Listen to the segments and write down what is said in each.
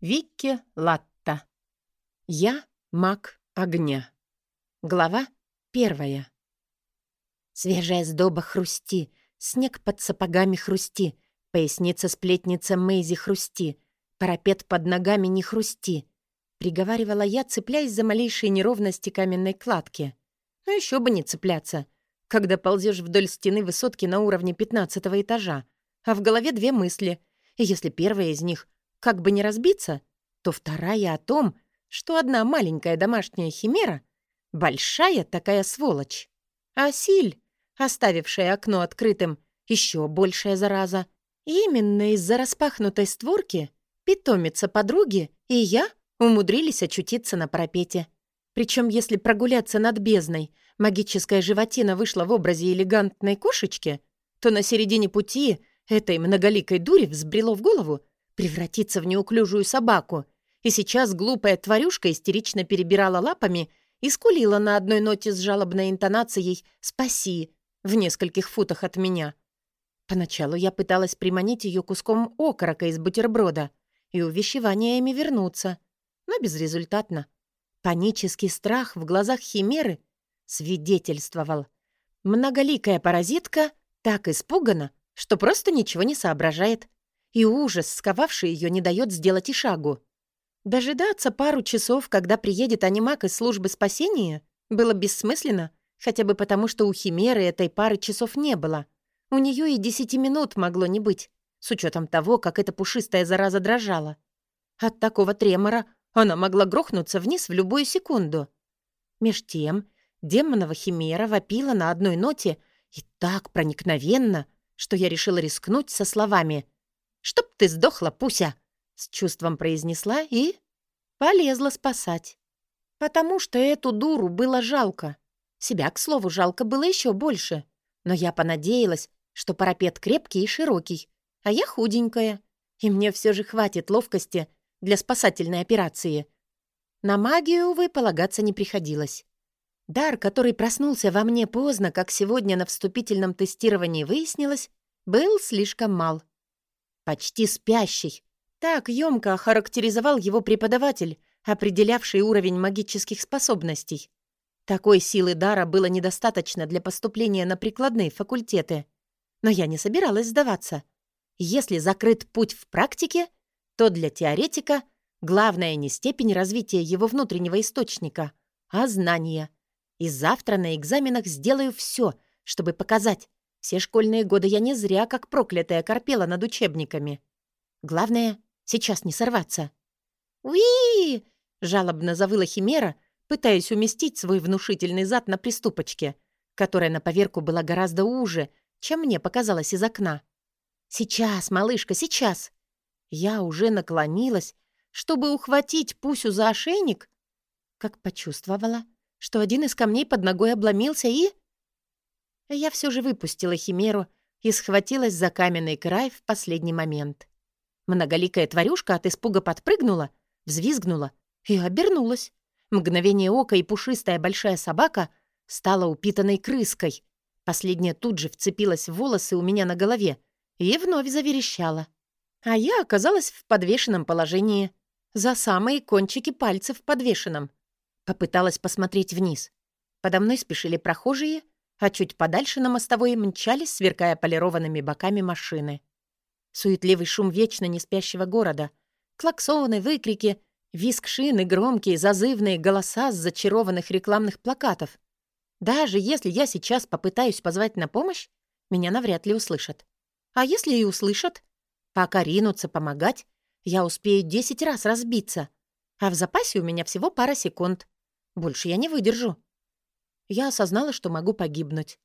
Викки Латта. Я маг огня. Глава первая. Свежая сдоба хрусти, снег под сапогами хрусти, поясница сплетница Мэйзи хрусти, парапет под ногами не хрусти, приговаривала я, цепляясь за малейшие неровности каменной кладки. Ну еще бы не цепляться, когда ползешь вдоль стены высотки на уровне пятнадцатого этажа, а в голове две мысли, и если первая из них — как бы не разбиться, то вторая о том, что одна маленькая домашняя химера — большая такая сволочь. А Силь, оставившая окно открытым, еще большая зараза. Именно из-за распахнутой створки питомица подруги и я умудрились очутиться на парапете. Причем, если прогуляться над бездной, магическая животина вышла в образе элегантной кошечки, то на середине пути этой многоликой дури взбрело в голову, превратиться в неуклюжую собаку. И сейчас глупая тварюшка истерично перебирала лапами и скулила на одной ноте с жалобной интонацией «Спаси!» в нескольких футах от меня. Поначалу я пыталась приманить ее куском окорока из бутерброда и увещеваниями вернуться, но безрезультатно. Панический страх в глазах химеры свидетельствовал. Многоликая паразитка так испугана, что просто ничего не соображает — и ужас, сковавший ее, не дает сделать и шагу. Дожидаться пару часов, когда приедет анимак из службы спасения, было бессмысленно, хотя бы потому, что у Химеры этой пары часов не было. У нее и десяти минут могло не быть, с учетом того, как эта пушистая зараза дрожала. От такого тремора она могла грохнуться вниз в любую секунду. Меж тем демонова Химера вопила на одной ноте и так проникновенно, что я решила рискнуть со словами — «Чтоб ты сдохла, Пуся!» — с чувством произнесла и полезла спасать. Потому что эту дуру было жалко. Себя, к слову, жалко было еще больше. Но я понадеялась, что парапет крепкий и широкий, а я худенькая, и мне все же хватит ловкости для спасательной операции. На магию, увы, полагаться не приходилось. Дар, который проснулся во мне поздно, как сегодня на вступительном тестировании выяснилось, был слишком мал. Почти спящий. Так ёмко охарактеризовал его преподаватель, определявший уровень магических способностей. Такой силы дара было недостаточно для поступления на прикладные факультеты. Но я не собиралась сдаваться. Если закрыт путь в практике, то для теоретика главное не степень развития его внутреннего источника, а знания. И завтра на экзаменах сделаю все, чтобы показать, все школьные годы я не зря, как проклятая, корпела над учебниками. Главное, сейчас не сорваться. «Уи!» — жалобно завыла Химера, пытаясь уместить свой внушительный зад на приступочке, которая на поверку была гораздо уже, чем мне показалось из окна. «Сейчас, малышка, сейчас!» Я уже наклонилась, чтобы ухватить Пусю за ошейник, как почувствовала, что один из камней под ногой обломился и я все же выпустила химеру и схватилась за каменный край в последний момент. Многоликая тварюшка от испуга подпрыгнула, взвизгнула и обернулась. Мгновение ока и пушистая большая собака стала упитанной крыской. Последняя тут же вцепилась в волосы у меня на голове и вновь заверещала. А я оказалась в подвешенном положении. За самые кончики пальцев подвешенном. Попыталась посмотреть вниз. Подо мной спешили прохожие, а чуть подальше на мостовой мчались, сверкая полированными боками машины. Суетливый шум вечно не спящего города. Клаксоны, выкрики, виск шины, громкие, зазывные голоса с зачарованных рекламных плакатов. Даже если я сейчас попытаюсь позвать на помощь, меня навряд ли услышат. А если и услышат, пока ринутся помогать, я успею десять раз разбиться. А в запасе у меня всего пара секунд. Больше я не выдержу я осознала, что могу погибнуть.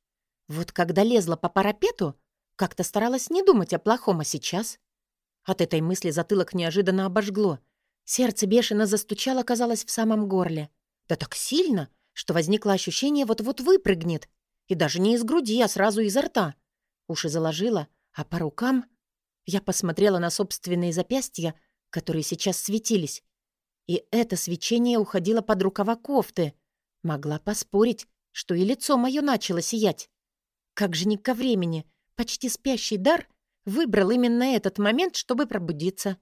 Вот когда лезла по парапету, как-то старалась не думать о плохом, а сейчас... От этой мысли затылок неожиданно обожгло. Сердце бешено застучало, казалось, в самом горле. Да так сильно, что возникло ощущение вот-вот выпрыгнет. И даже не из груди, а сразу изо рта. Уши заложило, а по рукам... Я посмотрела на собственные запястья, которые сейчас светились. И это свечение уходило под рукава кофты. Могла поспорить, что и лицо мое начало сиять. Как же не ко времени, почти спящий дар выбрал именно этот момент, чтобы пробудиться.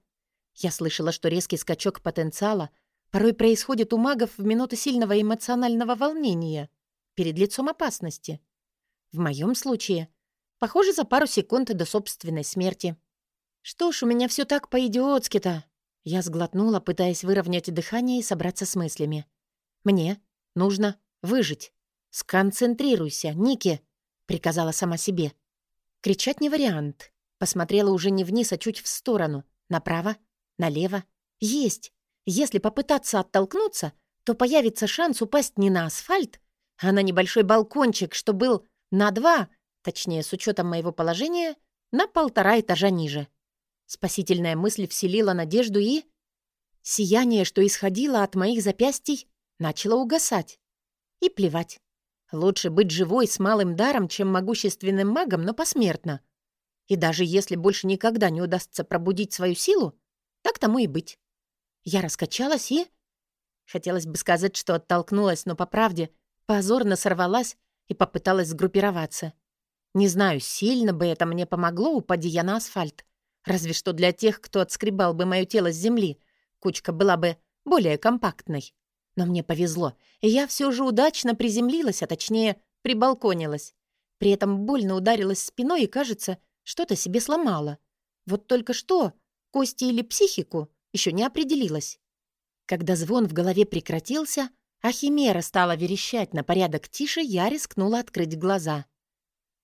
Я слышала, что резкий скачок потенциала порой происходит у магов в минуты сильного эмоционального волнения перед лицом опасности. В моем случае, похоже, за пару секунд до собственной смерти. Что ж, у меня все так по-идиотски-то. Я сглотнула, пытаясь выровнять дыхание и собраться с мыслями. Мне нужно выжить. Сконцентрируйся, Ники, приказала сама себе. Кричать не вариант. Посмотрела уже не вниз, а чуть в сторону. Направо, налево. Есть. Если попытаться оттолкнуться, то появится шанс упасть не на асфальт, а на небольшой балкончик, что был на два, точнее, с учетом моего положения, на полтора этажа ниже. Спасительная мысль вселила надежду и... Сияние, что исходило от моих запястий, начало угасать. И плевать. Лучше быть живой с малым даром, чем могущественным магом, но посмертно. И даже если больше никогда не удастся пробудить свою силу, так тому и быть. Я раскачалась и... Хотелось бы сказать, что оттолкнулась, но по правде позорно сорвалась и попыталась сгруппироваться. Не знаю, сильно бы это мне помогло, упади я на асфальт. Разве что для тех, кто отскребал бы мое тело с земли, кучка была бы более компактной. Но мне повезло, я все же удачно приземлилась, а точнее прибалконилась. При этом больно ударилась спиной и, кажется, что-то себе сломала. Вот только что, кости или психику, еще не определилась. Когда звон в голове прекратился, а химера стала верещать на порядок тише, я рискнула открыть глаза.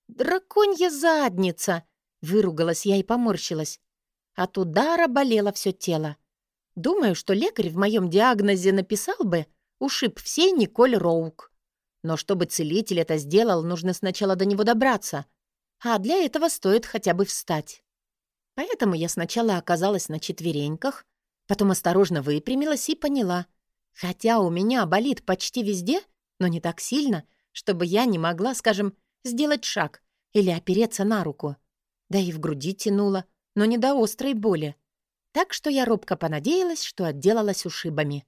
«Драконья задница!» — выругалась я и поморщилась. От удара болело все тело. Думаю, что лекарь в моем диагнозе написал бы «ушиб всей Николь Роук». Но чтобы целитель это сделал, нужно сначала до него добраться, а для этого стоит хотя бы встать. Поэтому я сначала оказалась на четвереньках, потом осторожно выпрямилась и поняла. Хотя у меня болит почти везде, но не так сильно, чтобы я не могла, скажем, сделать шаг или опереться на руку. Да и в груди тянуло, но не до острой боли. Так что я робко понадеялась, что отделалась ушибами.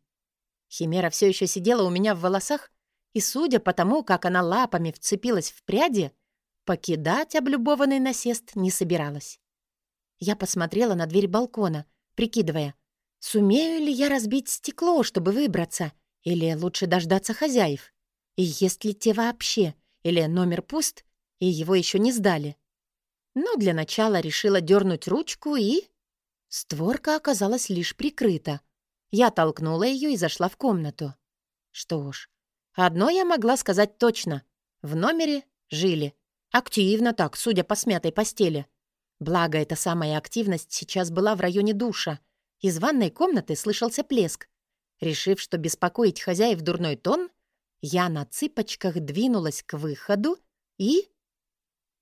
Химера все еще сидела у меня в волосах, и, судя по тому, как она лапами вцепилась в пряди, покидать облюбованный насест не собиралась. Я посмотрела на дверь балкона, прикидывая, сумею ли я разбить стекло, чтобы выбраться, или лучше дождаться хозяев, и есть ли те вообще, или номер пуст, и его еще не сдали. Но для начала решила дернуть ручку и... Створка оказалась лишь прикрыта. Я толкнула ее и зашла в комнату. Что ж, одно я могла сказать точно. В номере жили. Активно так, судя по смятой постели. Благо, эта самая активность сейчас была в районе душа. Из ванной комнаты слышался плеск. Решив, что беспокоить хозяев дурной тон, я на цыпочках двинулась к выходу и...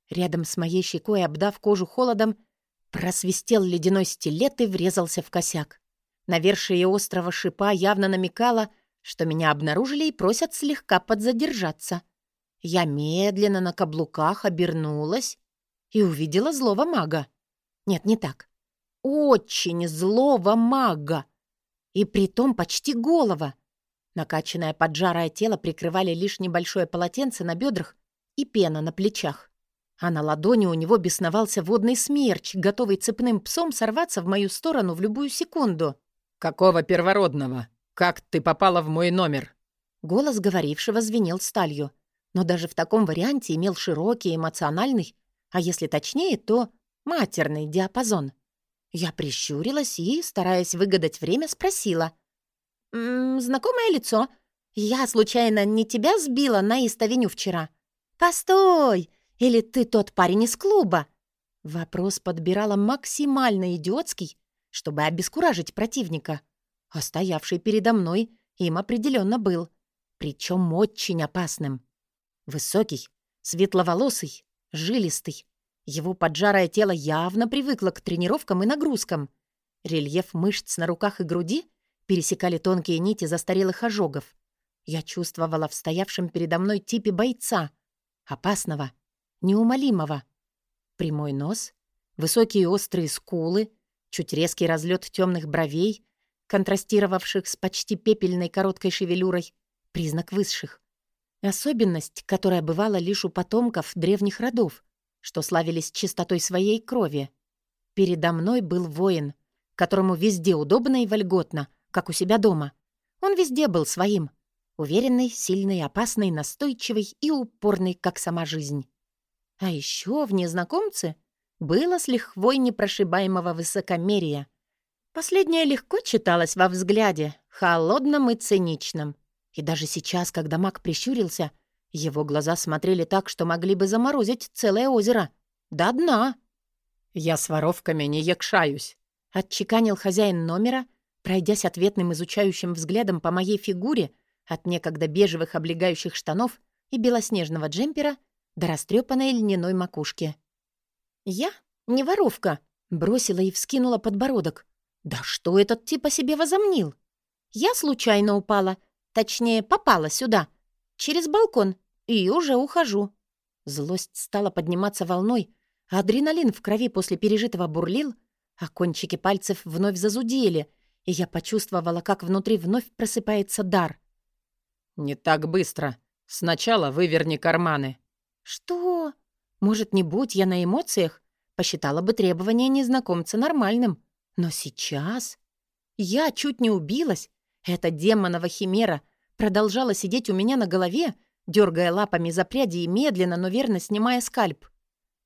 Рядом с моей щекой, обдав кожу холодом, просвистел ледяной стилет и врезался в косяк. Навершие острого шипа явно намекало, что меня обнаружили и просят слегка подзадержаться. Я медленно на каблуках обернулась и увидела злого мага. Нет, не так. Очень злого мага. И притом почти голова. Накачанное поджарое тело прикрывали лишь небольшое полотенце на бедрах и пена на плечах а на ладони у него бесновался водный смерч, готовый цепным псом сорваться в мою сторону в любую секунду. «Какого первородного? Как ты попала в мой номер?» Голос говорившего звенел сталью, но даже в таком варианте имел широкий, эмоциональный, а если точнее, то матерный диапазон. Я прищурилась и, стараясь выгадать время, спросила. «М -м, «Знакомое лицо. Я, случайно, не тебя сбила на Ист-авеню вчера?» «Постой!» Или ты тот парень из клуба?» Вопрос подбирала максимально идиотский, чтобы обескуражить противника. А стоявший передо мной им определенно был. Причем очень опасным. Высокий, светловолосый, жилистый. Его поджарое тело явно привыкло к тренировкам и нагрузкам. Рельеф мышц на руках и груди пересекали тонкие нити застарелых ожогов. Я чувствовала в стоявшем передо мной типе бойца. Опасного, неумолимого. Прямой нос, высокие острые скулы, чуть резкий разлет темных бровей, контрастировавших с почти пепельной короткой шевелюрой, признак высших. Особенность, которая бывала лишь у потомков древних родов, что славились чистотой своей крови. Передо мной был воин, которому везде удобно и вольготно, как у себя дома. Он везде был своим. Уверенный, сильный, опасный, настойчивый и упорный, как сама жизнь. А еще в незнакомце было с лихвой непрошибаемого высокомерия. Последнее легко читалось во взгляде, холодном и циничном. И даже сейчас, когда маг прищурился, его глаза смотрели так, что могли бы заморозить целое озеро. До дна. «Я с воровками не якшаюсь», — отчеканил хозяин номера, пройдясь ответным изучающим взглядом по моей фигуре от некогда бежевых облегающих штанов и белоснежного джемпера до растрепанной льняной макушки. «Я не воровка», — бросила и вскинула подбородок. «Да что этот тип о себе возомнил? Я случайно упала, точнее, попала сюда, через балкон, и уже ухожу». Злость стала подниматься волной, а адреналин в крови после пережитого бурлил, а кончики пальцев вновь зазудели, и я почувствовала, как внутри вновь просыпается дар. «Не так быстро. Сначала выверни карманы». «Что? Может, не будь я на эмоциях, посчитала бы требование незнакомца нормальным. Но сейчас... Я чуть не убилась. Эта демонова химера продолжала сидеть у меня на голове, дергая лапами за пряди и медленно, но верно снимая скальп.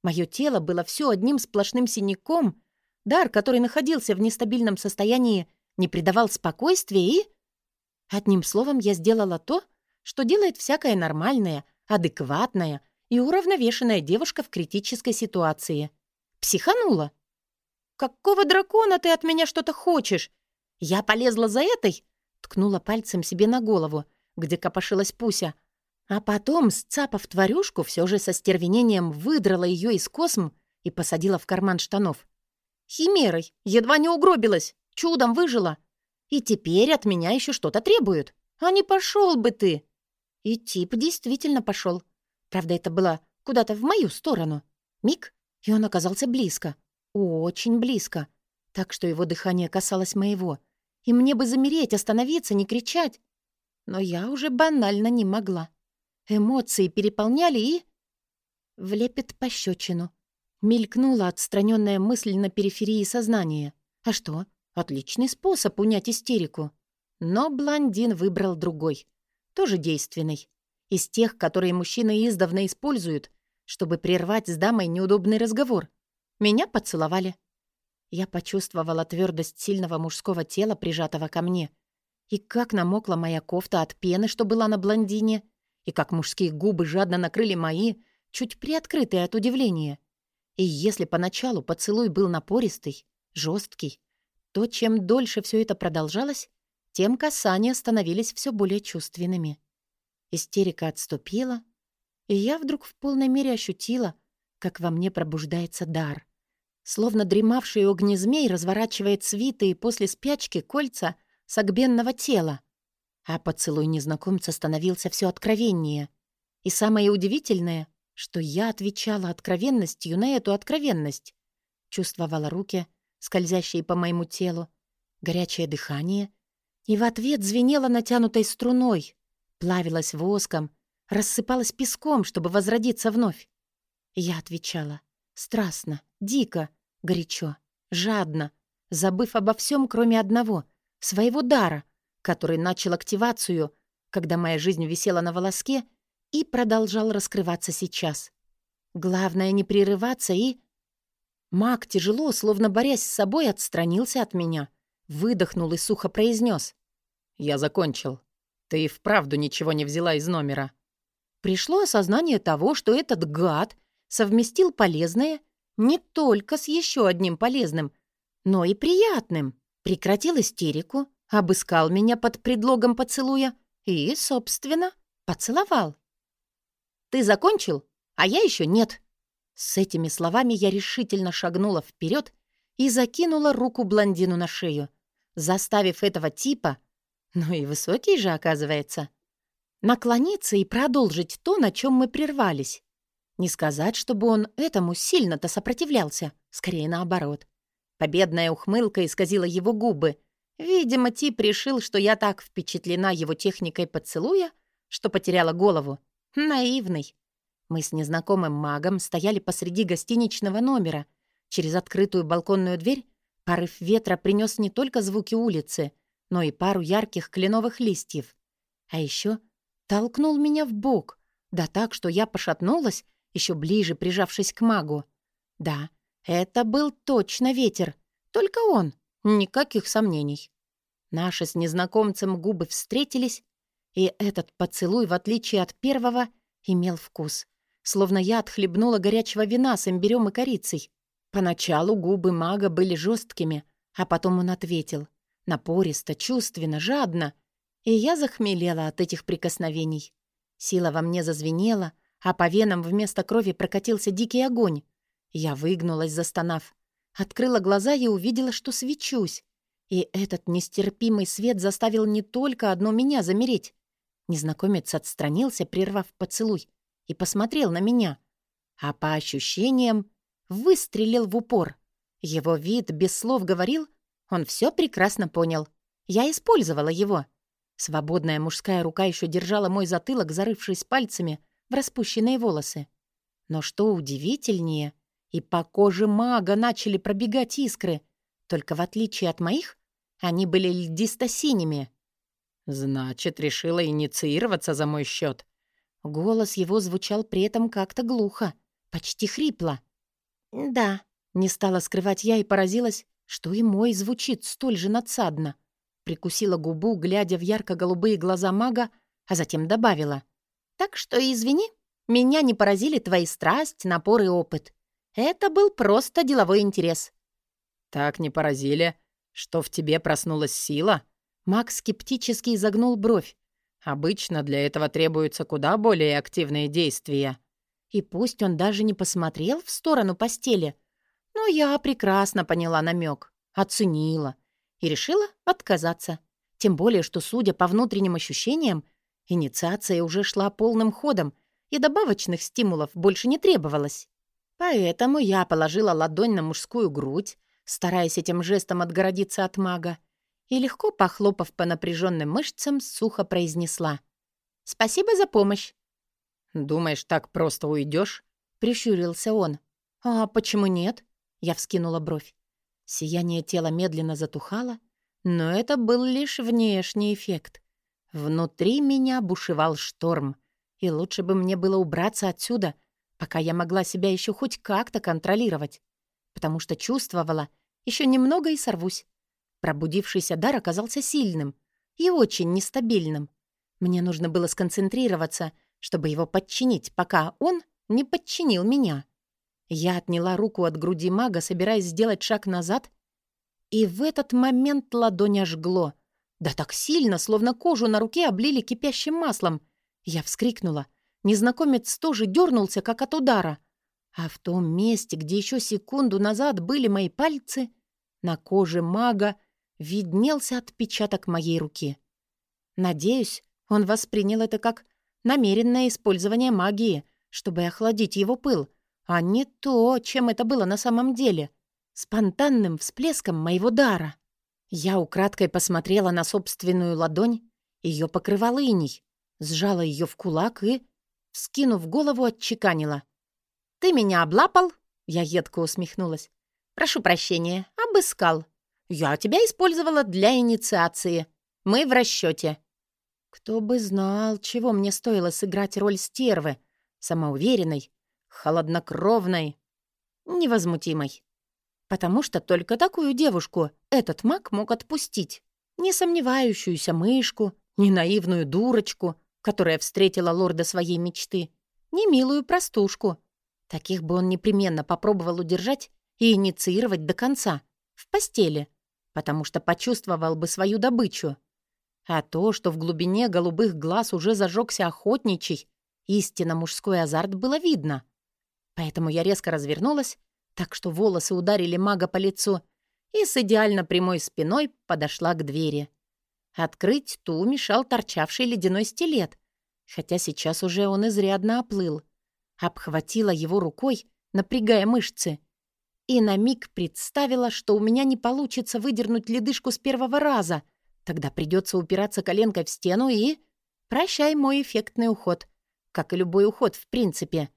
Мое тело было все одним сплошным синяком. Дар, который находился в нестабильном состоянии, не придавал спокойствия и... Одним словом, я сделала то, что делает всякая нормальная, адекватная и уравновешенная девушка в критической ситуации. Психанула. «Какого дракона ты от меня что-то хочешь? Я полезла за этой?» Ткнула пальцем себе на голову, где копошилась Пуся. А потом, сцапав тварюшку, все же со стервенением выдрала ее из косм и посадила в карман штанов. «Химерой! Едва не угробилась! Чудом выжила! И теперь от меня еще что-то требуют! А не пошел бы ты!» И тип действительно пошел. Правда, это было куда-то в мою сторону. Миг, и он оказался близко. Очень близко. Так что его дыхание касалось моего. И мне бы замереть, остановиться, не кричать. Но я уже банально не могла. Эмоции переполняли и... Влепит пощечину. Мелькнула отстраненная мысль на периферии сознания. А что? Отличный способ унять истерику. Но блондин выбрал другой. Тоже действенный. Из тех, которые мужчины издавна используют, чтобы прервать с дамой неудобный разговор. Меня поцеловали. Я почувствовала твердость сильного мужского тела, прижатого ко мне. И как намокла моя кофта от пены, что была на блондине, и как мужские губы жадно накрыли мои, чуть приоткрытые от удивления. И если поначалу поцелуй был напористый, жесткий, то чем дольше все это продолжалось, тем касания становились все более чувственными. Истерика отступила, и я вдруг в полной мере ощутила, как во мне пробуждается дар. Словно дремавший огнезмей разворачивает свитые после спячки кольца согбенного тела. А поцелуй незнакомца становился все откровеннее. И самое удивительное, что я отвечала откровенностью на эту откровенность. Чувствовала руки, скользящие по моему телу, горячее дыхание, и в ответ звенела натянутой струной, плавилась воском, рассыпалась песком, чтобы возродиться вновь. Я отвечала страстно, дико, горячо, жадно, забыв обо всем, кроме одного — своего дара, который начал активацию, когда моя жизнь висела на волоске и продолжал раскрываться сейчас. Главное — не прерываться и... Маг тяжело, словно борясь с собой, отстранился от меня, выдохнул и сухо произнес: «Я закончил. Ты и вправду ничего не взяла из номера». Пришло осознание того, что этот гад совместил полезное не только с еще одним полезным, но и приятным. Прекратил истерику, обыскал меня под предлогом поцелуя и, собственно, поцеловал. «Ты закончил? А я еще нет». С этими словами я решительно шагнула вперед и закинула руку блондину на шею, заставив этого типа, ну и высокий же, оказывается, наклониться и продолжить то, на чем мы прервались. Не сказать, чтобы он этому сильно-то сопротивлялся, скорее наоборот. Победная ухмылка исказила его губы. Видимо, тип решил, что я так впечатлена его техникой поцелуя, что потеряла голову. Наивный. Мы с незнакомым магом стояли посреди гостиничного номера. Через открытую балконную дверь Порыв ветра принес не только звуки улицы, но и пару ярких кленовых листьев. А еще толкнул меня в бок, да так, что я пошатнулась, еще ближе прижавшись к магу. Да, это был точно ветер, только он, никаких сомнений. Наши с незнакомцем губы встретились, и этот поцелуй, в отличие от первого, имел вкус. Словно я отхлебнула горячего вина с имбирем и корицей. Поначалу губы мага были жесткими, а потом он ответил. Напористо, чувственно, жадно. И я захмелела от этих прикосновений. Сила во мне зазвенела, а по венам вместо крови прокатился дикий огонь. Я выгнулась, застонав. Открыла глаза и увидела, что свечусь. И этот нестерпимый свет заставил не только одно меня замереть. Незнакомец отстранился, прервав поцелуй, и посмотрел на меня. А по ощущениям выстрелил в упор. Его вид без слов говорил, он все прекрасно понял. Я использовала его. Свободная мужская рука еще держала мой затылок, зарывшись пальцами в распущенные волосы. Но что удивительнее, и по коже мага начали пробегать искры, только в отличие от моих, они были льдисто-синими. «Значит, решила инициироваться за мой счет. Голос его звучал при этом как-то глухо, почти хрипло. «Да», — не стала скрывать я и поразилась, что и мой звучит столь же надсадно. Прикусила губу, глядя в ярко-голубые глаза мага, а затем добавила. «Так что извини, меня не поразили твои страсть, напор и опыт. Это был просто деловой интерес». «Так не поразили, что в тебе проснулась сила?» Маг скептически изогнул бровь. «Обычно для этого требуются куда более активные действия». И пусть он даже не посмотрел в сторону постели, но я прекрасно поняла намек, оценила и решила отказаться. Тем более, что, судя по внутренним ощущениям, инициация уже шла полным ходом, и добавочных стимулов больше не требовалось. Поэтому я положила ладонь на мужскую грудь, стараясь этим жестом отгородиться от мага, и, легко похлопав по напряженным мышцам, сухо произнесла. «Спасибо за помощь». «Думаешь, так просто уйдешь? прищурился он. «А почему нет?» Я вскинула бровь. Сияние тела медленно затухало, но это был лишь внешний эффект. Внутри меня бушевал шторм, и лучше бы мне было убраться отсюда, пока я могла себя еще хоть как-то контролировать, потому что чувствовала, еще немного и сорвусь. Пробудившийся дар оказался сильным и очень нестабильным. Мне нужно было сконцентрироваться, чтобы его подчинить, пока он не подчинил меня. Я отняла руку от груди мага, собираясь сделать шаг назад, и в этот момент ладонь ожгло. Да так сильно, словно кожу на руке облили кипящим маслом. Я вскрикнула. Незнакомец тоже дернулся, как от удара. А в том месте, где еще секунду назад были мои пальцы, на коже мага виднелся отпечаток моей руки. Надеюсь, он воспринял это как намеренное использование магии, чтобы охладить его пыл, а не то, чем это было на самом деле, спонтанным всплеском моего дара. Я украдкой посмотрела на собственную ладонь, ее покрывал иней, сжала ее в кулак и, скинув голову, отчеканила. «Ты меня облапал?» — я едко усмехнулась. «Прошу прощения, обыскал. Я тебя использовала для инициации. Мы в расчете. Кто бы знал, чего мне стоило сыграть роль стервы, самоуверенной, холоднокровной, невозмутимой. Потому что только такую девушку этот маг мог отпустить. Не сомневающуюся мышку, не наивную дурочку, которая встретила лорда своей мечты, не милую простушку. Таких бы он непременно попробовал удержать и инициировать до конца, в постели потому что почувствовал бы свою добычу. А то, что в глубине голубых глаз уже зажегся охотничий, истинно мужской азарт было видно. Поэтому я резко развернулась, так что волосы ударили мага по лицу, и с идеально прямой спиной подошла к двери. Открыть ту мешал торчавший ледяной стилет, хотя сейчас уже он изрядно оплыл. Обхватила его рукой, напрягая мышцы, и на миг представила, что у меня не получится выдернуть ледышку с первого раза. Тогда придется упираться коленкой в стену и... Прощай мой эффектный уход. Как и любой уход, в принципе.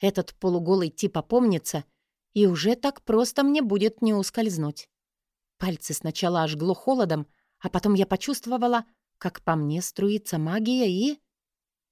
Этот полуголый тип опомнится, и уже так просто мне будет не ускользнуть. Пальцы сначала ожгло холодом, а потом я почувствовала, как по мне струится магия и...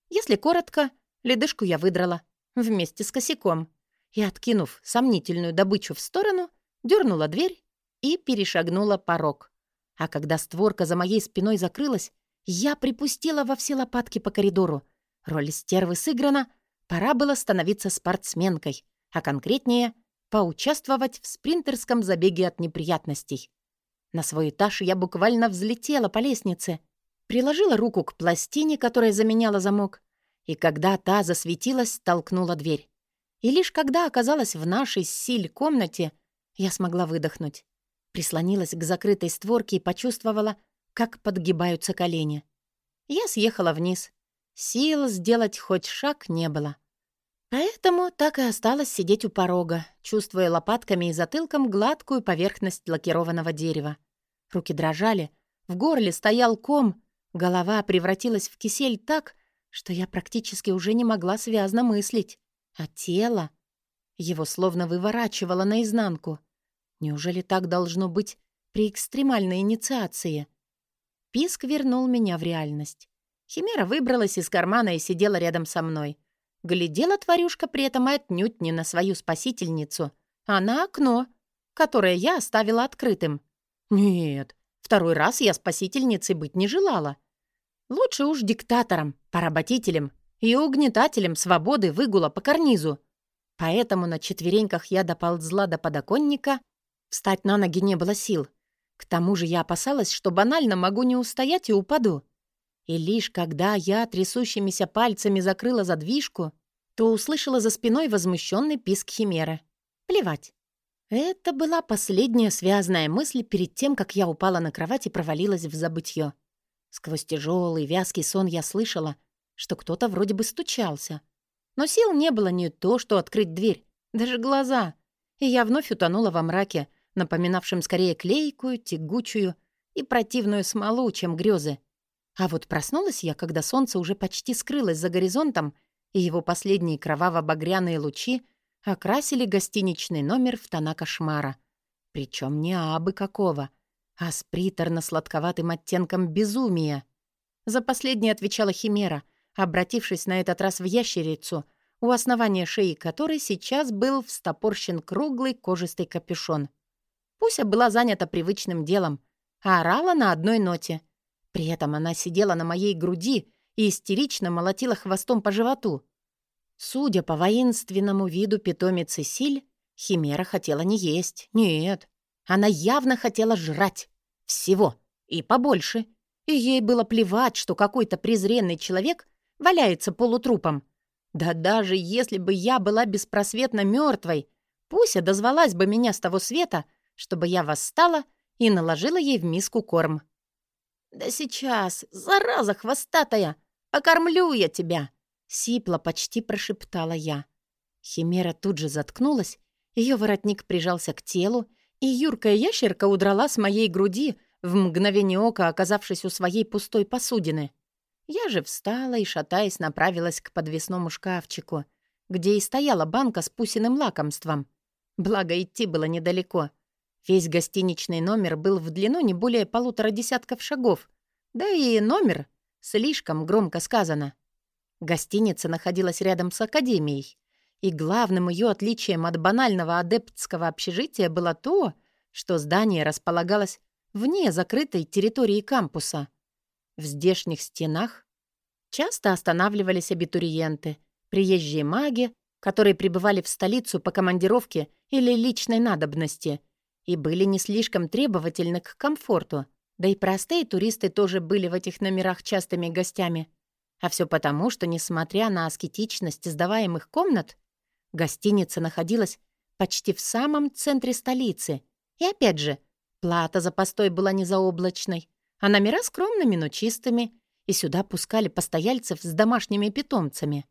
Если коротко, ледышку я выдрала вместе с косяком и, откинув сомнительную добычу в сторону, дернула дверь и перешагнула порог. А когда створка за моей спиной закрылась, я припустила во все лопатки по коридору. Роль стервы сыграна, пора было становиться спортсменкой, а конкретнее — поучаствовать в спринтерском забеге от неприятностей. На свой этаж я буквально взлетела по лестнице, приложила руку к пластине, которая заменяла замок, и когда та засветилась, толкнула дверь. И лишь когда оказалась в нашей силь комнате, я смогла выдохнуть. Прислонилась к закрытой створке и почувствовала, как подгибаются колени. Я съехала вниз. Сил сделать хоть шаг не было. Поэтому так и осталось сидеть у порога, чувствуя лопатками и затылком гладкую поверхность лакированного дерева. Руки дрожали, в горле стоял ком, голова превратилась в кисель так, что я практически уже не могла связно мыслить. А тело... Его словно выворачивало наизнанку. Неужели так должно быть при экстремальной инициации? Писк вернул меня в реальность. Химера выбралась из кармана и сидела рядом со мной. Глядела тварюшка при этом отнюдь не на свою спасительницу, а на окно, которое я оставила открытым. Нет, второй раз я спасительницей быть не желала. Лучше уж диктатором, поработителем и угнетателем свободы выгула по карнизу. Поэтому на четвереньках я доползла до подоконника. Встать на ноги не было сил. К тому же я опасалась, что банально могу не устоять и упаду. И лишь когда я трясущимися пальцами закрыла задвижку, то услышала за спиной возмущенный писк химеры. Плевать. Это была последняя связанная мысль перед тем, как я упала на кровать и провалилась в забытье. Сквозь тяжелый вязкий сон я слышала, что кто-то вроде бы стучался. Но сил не было не то, что открыть дверь, даже глаза. И я вновь утонула во мраке, напоминавшем скорее клейкую, тягучую и противную смолу, чем грезы. А вот проснулась я, когда солнце уже почти скрылось за горизонтом, и его последние кроваво-багряные лучи окрасили гостиничный номер в тона кошмара. Причем не абы какого — а с приторно-сладковатым оттенком безумия. За последнее отвечала Химера, обратившись на этот раз в ящерицу, у основания шеи которой сейчас был встопорщен круглый кожистый капюшон. Пуся была занята привычным делом, а орала на одной ноте. При этом она сидела на моей груди и истерично молотила хвостом по животу. Судя по воинственному виду питомицы Силь, Химера хотела не есть. Нет, она явно хотела жрать. Всего. И побольше. И ей было плевать, что какой-то презренный человек валяется полутрупом. Да даже если бы я была беспросветно мертвой, Пуся дозвалась бы меня с того света, чтобы я восстала и наложила ей в миску корм. «Да сейчас, зараза хвостатая, покормлю я тебя!» Сипло почти прошептала я. Химера тут же заткнулась, ее воротник прижался к телу, и юркая ящерка удрала с моей груди, в мгновение ока оказавшись у своей пустой посудины. Я же встала и, шатаясь, направилась к подвесному шкафчику, где и стояла банка с пусиным лакомством. Благо, идти было недалеко. Весь гостиничный номер был в длину не более полутора десятков шагов. Да и номер слишком громко сказано. Гостиница находилась рядом с академией. И главным ее отличием от банального адептского общежития было то, что здание располагалось вне закрытой территории кампуса. В здешних стенах часто останавливались абитуриенты, приезжие маги, которые прибывали в столицу по командировке или личной надобности и были не слишком требовательны к комфорту, да и простые туристы тоже были в этих номерах частыми гостями. А все потому, что, несмотря на аскетичность сдаваемых комнат, Гостиница находилась почти в самом центре столицы. И опять же, плата за постой была незаоблачной, а номера скромными, но чистыми, и сюда пускали постояльцев с домашними питомцами.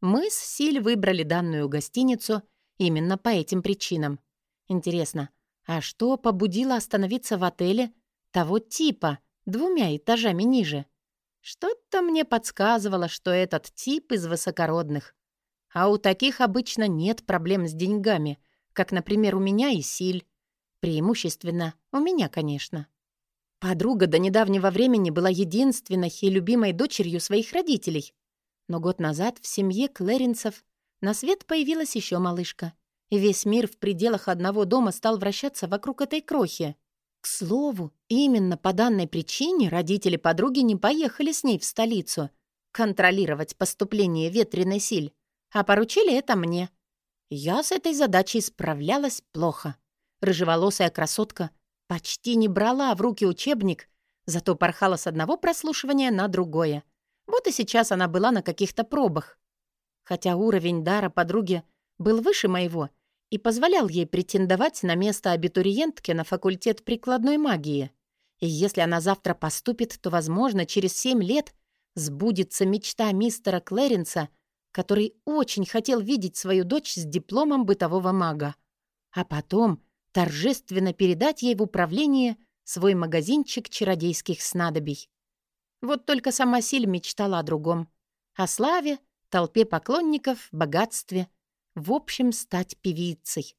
Мы с Силь выбрали данную гостиницу именно по этим причинам. Интересно, а что побудило остановиться в отеле того типа, двумя этажами ниже? Что-то мне подсказывало, что этот тип из высокородных. А у таких обычно нет проблем с деньгами, как, например, у меня и Силь. Преимущественно у меня, конечно. Подруга до недавнего времени была единственной и любимой дочерью своих родителей. Но год назад в семье Клэринсов на свет появилась еще малышка. И весь мир в пределах одного дома стал вращаться вокруг этой крохи. К слову, именно по данной причине родители подруги не поехали с ней в столицу контролировать поступление ветреной силь, а поручили это мне. Я с этой задачей справлялась плохо. Рыжеволосая красотка почти не брала в руки учебник, зато порхала с одного прослушивания на другое. Вот и сейчас она была на каких-то пробах. Хотя уровень дара подруги был выше моего и позволял ей претендовать на место абитуриентки на факультет прикладной магии. И если она завтра поступит, то, возможно, через семь лет сбудется мечта мистера Клэренса, который очень хотел видеть свою дочь с дипломом бытового мага. А потом торжественно передать ей в управление свой магазинчик чародейских снадобий. Вот только сама Силь мечтала о другом. О славе, толпе поклонников, богатстве. В общем, стать певицей.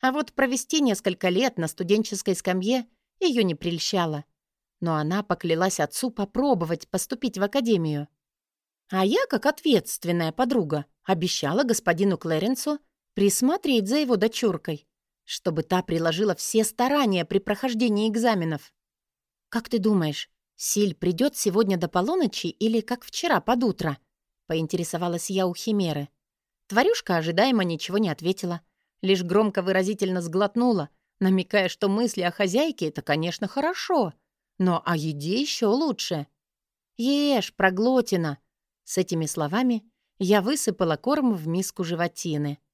А вот провести несколько лет на студенческой скамье ее не прельщало. Но она поклялась отцу попробовать поступить в академию. А я, как ответственная подруга, обещала господину Клэренсу присмотреть за его дочуркой чтобы та приложила все старания при прохождении экзаменов. «Как ты думаешь, Силь придет сегодня до полуночи или как вчера под утро?» — поинтересовалась я у Химеры. Тварюшка ожидаемо ничего не ответила, лишь громко выразительно сглотнула, намекая, что мысли о хозяйке — это, конечно, хорошо, но о еде еще лучше. «Ешь, проглотина!» С этими словами я высыпала корм в миску животины —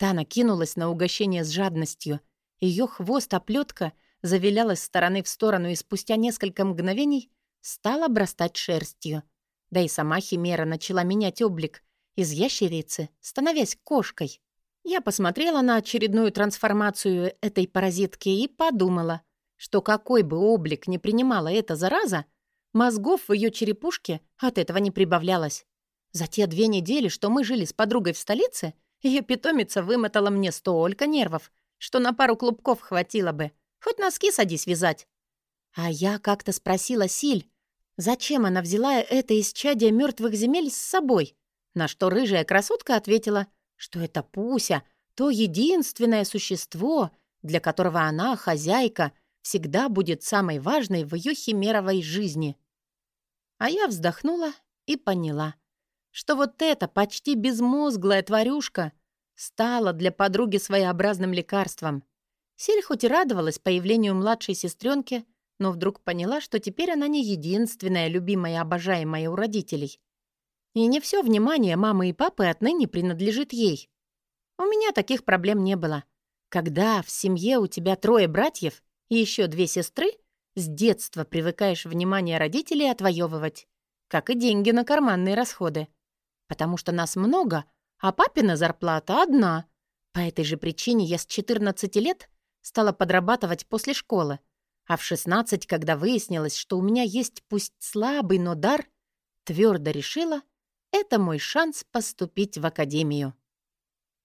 Та накинулась на угощение с жадностью. Ее хвост оплетка завилялась стороны в сторону и спустя несколько мгновений стала обрастать шерстью. Да и сама Химера начала менять облик из ящерицы, становясь кошкой. Я посмотрела на очередную трансформацию этой паразитки и подумала, что какой бы облик ни принимала эта зараза, мозгов в ее черепушке от этого не прибавлялось. За те две недели, что мы жили с подругой в столице — ее питомица вымотала мне столько нервов, что на пару клубков хватило бы. Хоть носки садись вязать. А я как-то спросила Силь, зачем она взяла это из чадия мертвых земель с собой, на что рыжая красотка ответила, что это Пуся, то единственное существо, для которого она, хозяйка, всегда будет самой важной в ее химеровой жизни. А я вздохнула и поняла — что вот эта почти безмозглая тварюшка стала для подруги своеобразным лекарством. Силь хоть и радовалась появлению младшей сестренки, но вдруг поняла, что теперь она не единственная любимая и обожаемая у родителей. И не все внимание мамы и папы отныне принадлежит ей. У меня таких проблем не было. Когда в семье у тебя трое братьев и еще две сестры, с детства привыкаешь внимание родителей отвоевывать, как и деньги на карманные расходы потому что нас много, а папина зарплата одна. По этой же причине я с 14 лет стала подрабатывать после школы, а в 16, когда выяснилось, что у меня есть пусть слабый, но дар, твердо решила, это мой шанс поступить в академию.